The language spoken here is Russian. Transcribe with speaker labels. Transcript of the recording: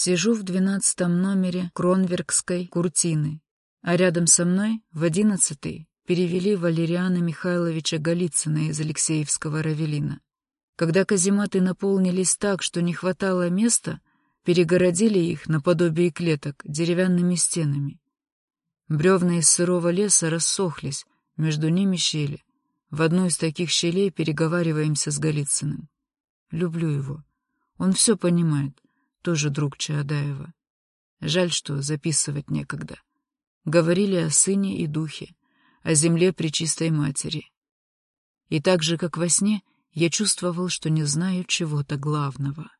Speaker 1: Сижу в двенадцатом номере Кронверкской куртины, а рядом со мной в одиннадцатый перевели Валериана Михайловича Голицына из Алексеевского Равелина. Когда казематы наполнились так, что не хватало места, перегородили их, наподобие клеток, деревянными стенами. Бревна из сырого леса рассохлись, между ними щели. В одной из таких щелей переговариваемся с Голицыным. Люблю его. Он все понимает, тоже друг Чаадаева. Жаль, что записывать некогда. Говорили о сыне и духе, о земле при чистой матери. И так же, как во сне, я чувствовал, что не знаю чего-то главного.